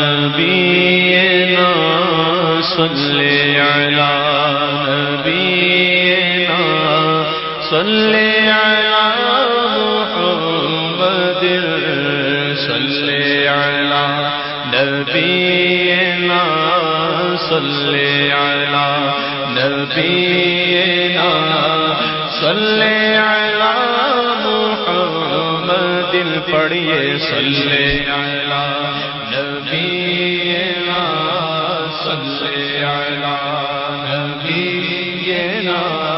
نبینا صلی علی نبینا صلی علی محمد صلی علی نبینا صلی علی نبینا صلی علی محمد پڑھیے صلی علی جی، یہ صلی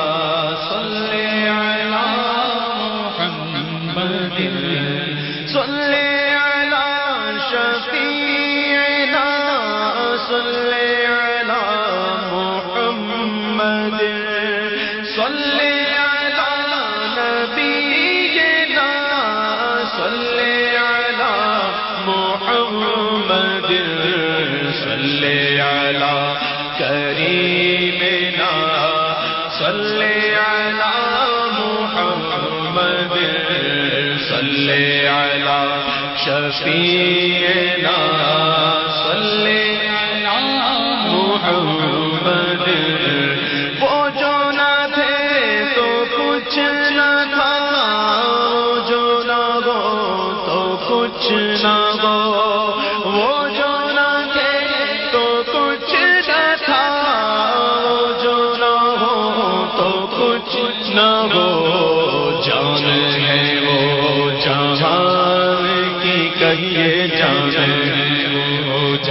صلی علی شفیعنا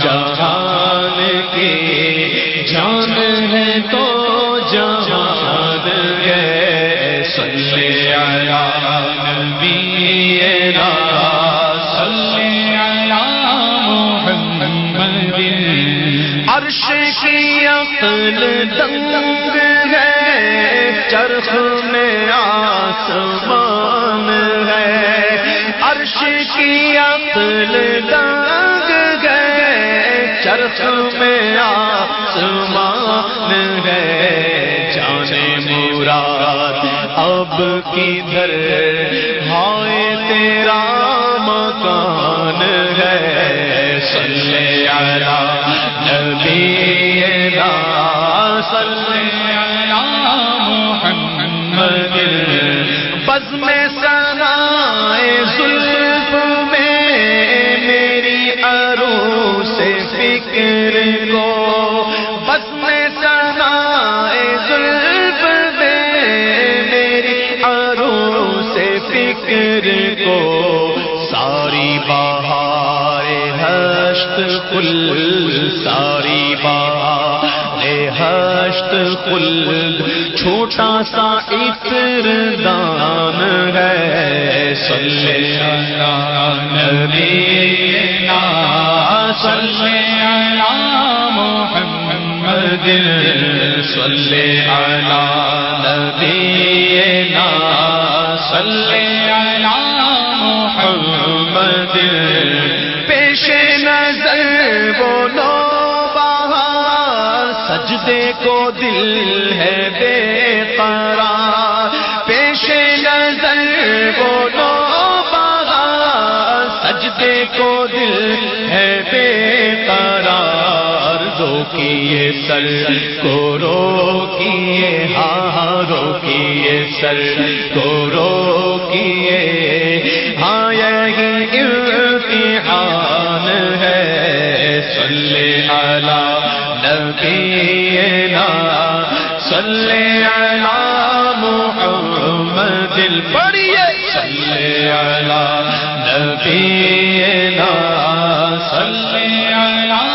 جہان کی جان ہے تو جہان ہے۔ صلی علی نبینا صلی علی محمد۔ عرش کی عقل دنگ ہے، چرخ میں آسمان ہے۔ عرش کی عقل دنگ چرخ میں آسمان ہے، جانے مراد اب کدھر ہائے تیرا مکان ہے؟ صلی علی نبی صلی سے فکر کو ساری بہار ہشت کل ساری بہار ہشت کل چھوٹا سا عطر دان ہے صلی علی نبینا صلی علی محمد صلی علی نبینا صلی علی محمد، پیش نظر بولو بہار سجدے کو دل ہے بے قرار، پیش نظر بولو بہار سجدے کو دل ہے بے قرار، روکیے سر کو روکیے ہاں روکیے سر کو روکیے۔ ہاں یہی امتحان ہے۔ صلی علی نبینا۔ صلی علی محمد پڑھیے۔ صلی علی نبینا۔ صلی علی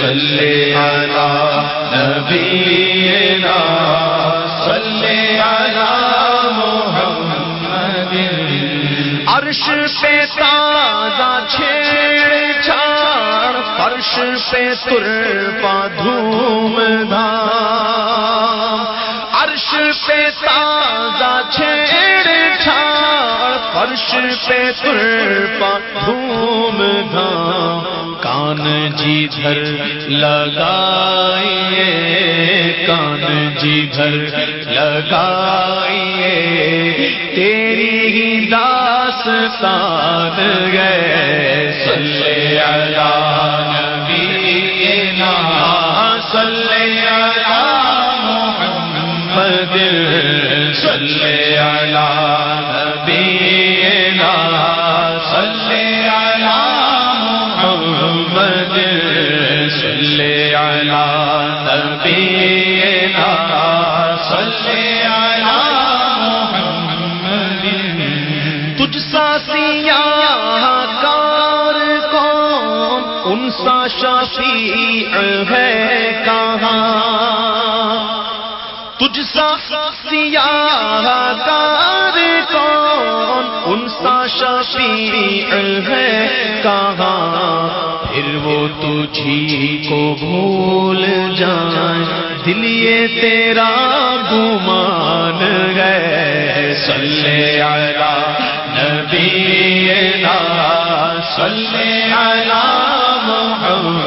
علی نبینا صلی علی محمد. پڑھیے صلی پہ ترپا دھوم دھام. عرش پہ تازہ چھیڑ چھاڑ، فرش پہ تر پا دھوم دھام۔ کان جی دھر لگائیے، کان جی دھر لگائیے۔ تیری ہی داستان گئے تجھ سا سیاہ کار کون؟ ان سا شفیع ہے کہاں؟ پھر وہ تجھی کو بھول جائیں۔ دلیے تیرا گمان گئے صلی علی نبی صلی علی ہاں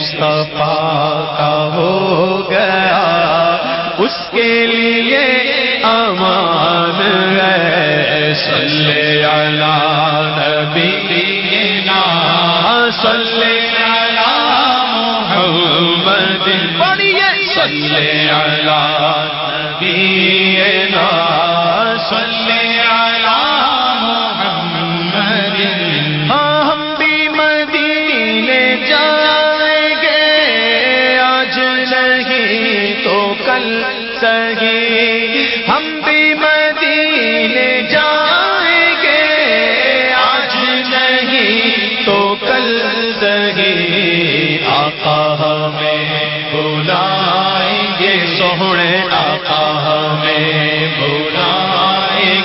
مصطفیٰ کا ہو گیا۔ اس کے لیے امان ہے۔ صلی اللہ نبی صلی اللہ محمد۔ پڑھیے۔ صلی اللہ نبی صلی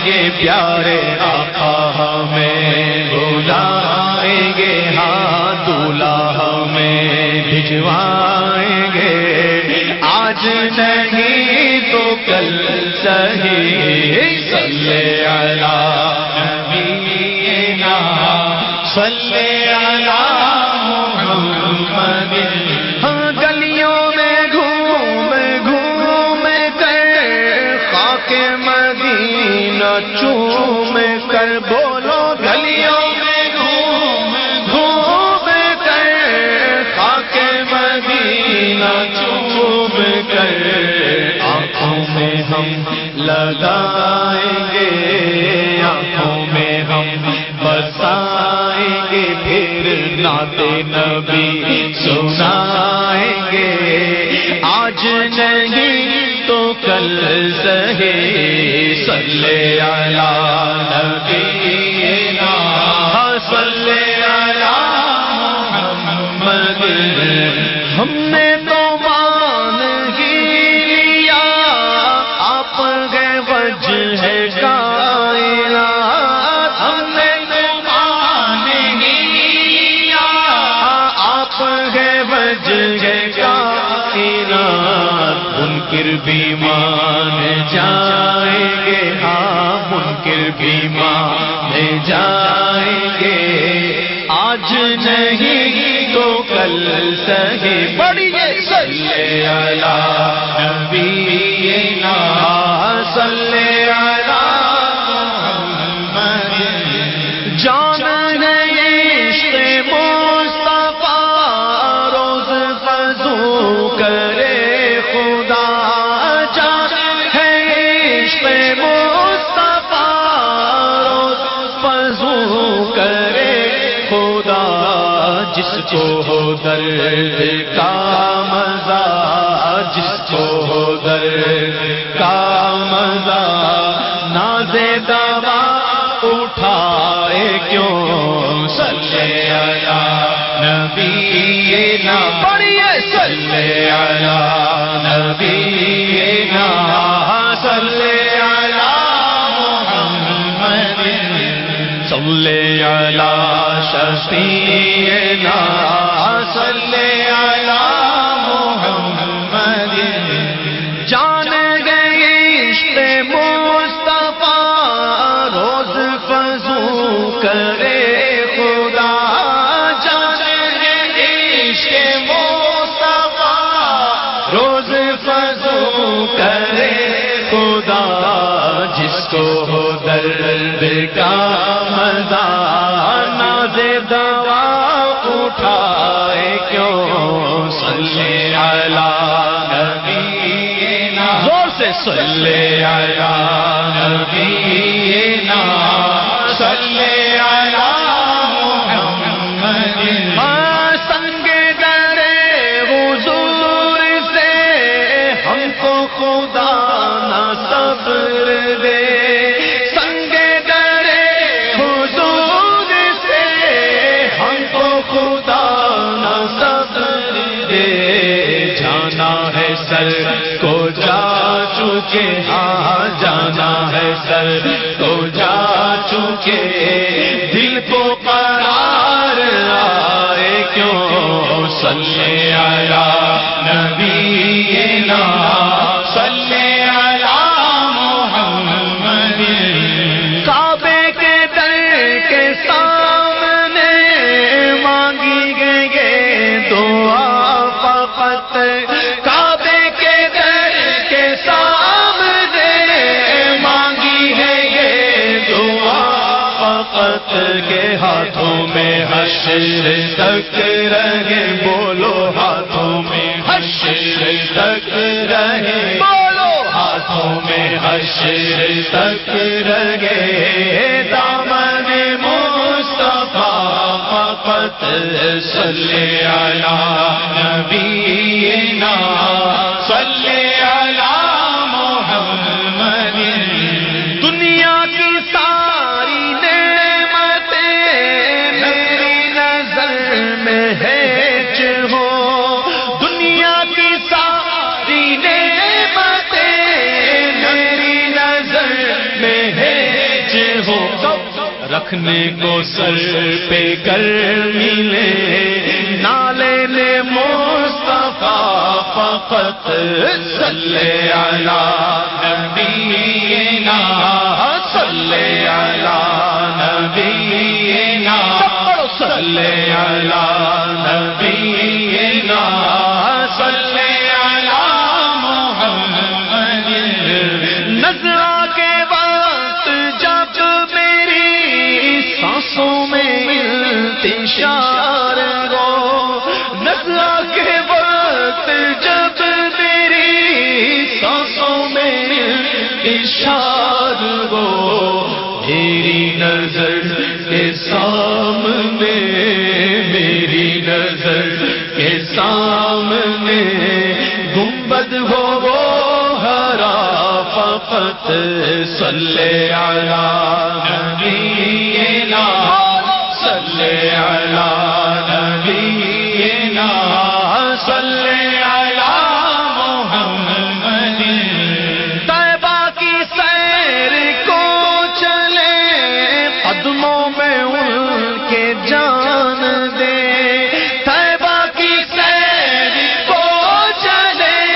گے پیارے آقا ہمیں، بلائیں گے ہاں دولا ہمیں، بھجوائیں گے۔ آج نہیں تو کل صحیح صلی اللہ نبینا، صلی اللہ محمد خاک مدینہ چوم کر بولو گلیوں میں گھوم گھوم کر، خاک مدینہ چوم کر۔ آنکھوں میں ہم لگائیں گے، آنکھوں میں ہم بسائیں گے۔ پھر ناتے نبی سنائیں گے۔ آج نہیں تو کل سہے صلی اللہ نبینا ہاں، صلی محمد۔ ہم نے منکر بھی مان جائیں گے۔ ہاں منکر بھی مان جائیں گے۔ آج نہیں تو کل سہی۔ بڑی صلی اللہ نبی نا، صلی کا مزہ جس کو ہو درد کا مزہ ناز دوا اٹھائے کیوں؟ صلی اللہ نبی نا پڑھیے صلی اللہ نبی نا صلی اللہ محمد صلی اللہ شفیعنا صلی کرے خدا جان گئے عشق مصطفیٰ۔ روز فضو کرے خدا جس کو ہو درد کا مزہ ناز دوا اٹھائے کیوں؟ صلی اللہ نبینا۔ زور سے صلی اللہ نبینا۔ صلی خدا نہ صبر دے۔ سنگ درے حضور سے ہم کو خدا نہ صبر دے۔ جانا ہے سر کو جا چکے ہاں جانا ہے سر کو جا چکے۔ دل کو قرار آئے کیوں؟ صلی اللہ نبی نا۔ حشر تک رہے، بولو ہاتھوں میں حشر تک رہے۔ بولو ہاتھوں میں حشر تک رہے۔ دامن مصطفیٰ فقط صلی اللہ نبینا صلی رکھنے کو سر پہ کر ملے نالے نے مصطفیٰ فقط صلی اللہ نبینا، صلی اللہ نبینا، صلی اللہ اشار وہ میری نظر کے سامنے، میری نظر کے سامنے۔ گنبد ہو وہ ہرا فقط، صلی اللہ کے جان دے۔ طیبہ کی سیر کو چلے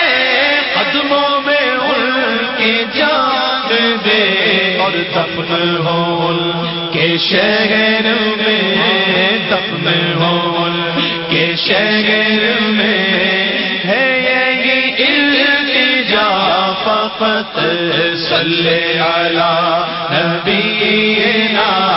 قدموں میں ان کے جان دے۔ اور دفن ہو ان کے شہر میں، دفن شہر میں۔ ہے یہ التجا فقط، صلی علی نبینا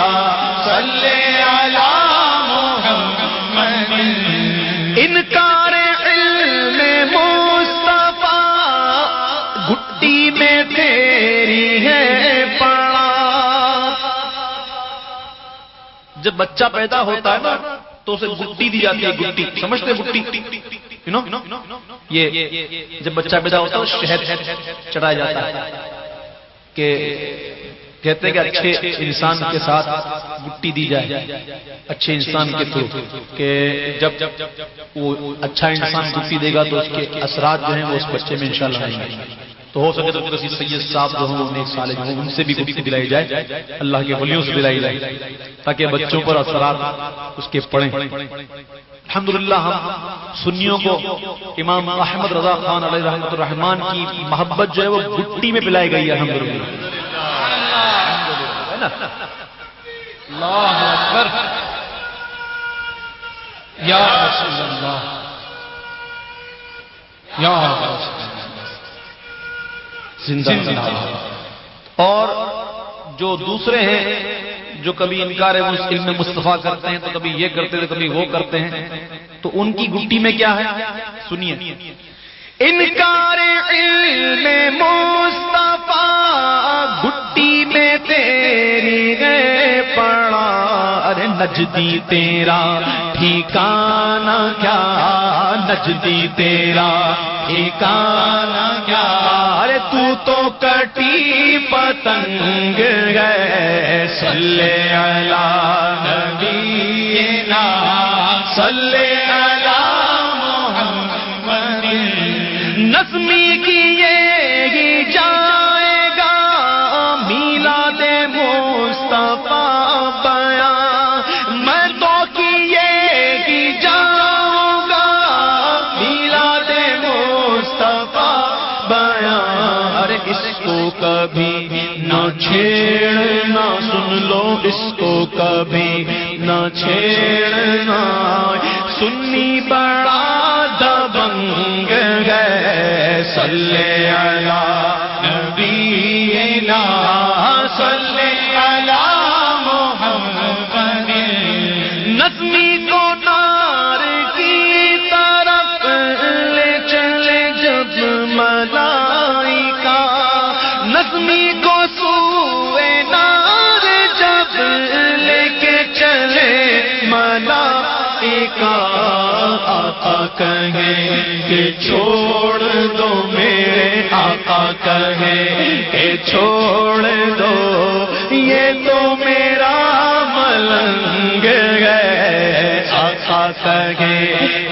جب بچہ پیدا ہوتا ہے نا تو اسے گٹی دی جاتی ہے گٹی۔ سمجھتے گٹی؟ یہ جب بچہ پیدا ہوتا ہے شہد چڑھایا جاتا ہے۔ کہ کہتے ہیں کہ اچھے انسان کے ساتھ گٹی دی جائے اچھے انسان کے تھرو۔ کہ جب وہ اچھا انسان گٹی دے گا تو اس کے اثرات جو ہیں وہ اس بچے میں انشاءاللہ آئیں گے۔ تو ہو سکے تو کسی سید صاحب جو ہوں، نیک ہوں، ان سے بھی گفتی دلائی جائے۔ اللہ کے ولیوں سے دلائی جائے۔ تاکہ بچوں پر اثرات اس کے پڑھیں۔ الحمدللہ، ہم سنیوں کو امام احمد رضا خان علیہ رحمۃ الرحمان کی محبت جو ہے وہ گٹی میں پلائی گئی ہے۔ الحمدللہ۔ اللہ اکبر۔ یا رسول اللہ۔ یا رسول اللہ۔ زندہ اور جو دوسرے ہیں، جو کبھی انکار علم مصطفیٰ کرتے ہیں، تو کبھی یہ کرتے تھے کبھی وہ کرتے ہیں۔ تو ان کی گٹی میں کیا ہے؟ سنیے۔ انکار علم مصطفیٰ، گٹی میں تھے نجدی تیرا ٹھیکانا کیا؟ نجدی تیرا ٹھیکانا کیا؟ ارے تو تو کٹی پتنگ گئے سلے اللہ نبینا سلے اللہ محمد۔ نظمی کی یہ اس کو کبھی نہ چھیڑنا۔ سنی بڑا دبنگ گئے صلی علی نبینا۔ صلی علی کہیں کہ چھوڑ دو میرے آقا کہیں کہ چھوڑ دو، یہ تو میرا ملنگ گئے آقا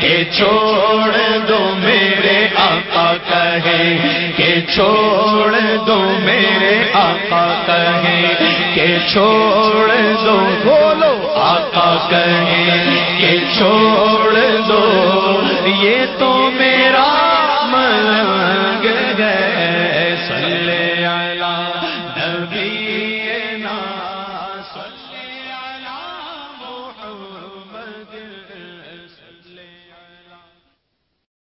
کہ چھوڑ دو میرے آقا کہے، کہ چھوڑ دو میرے آقا کہے، کہ چھوڑ دو بولو آقا کہے، کہ چھوڑ دو، یہ تو میرے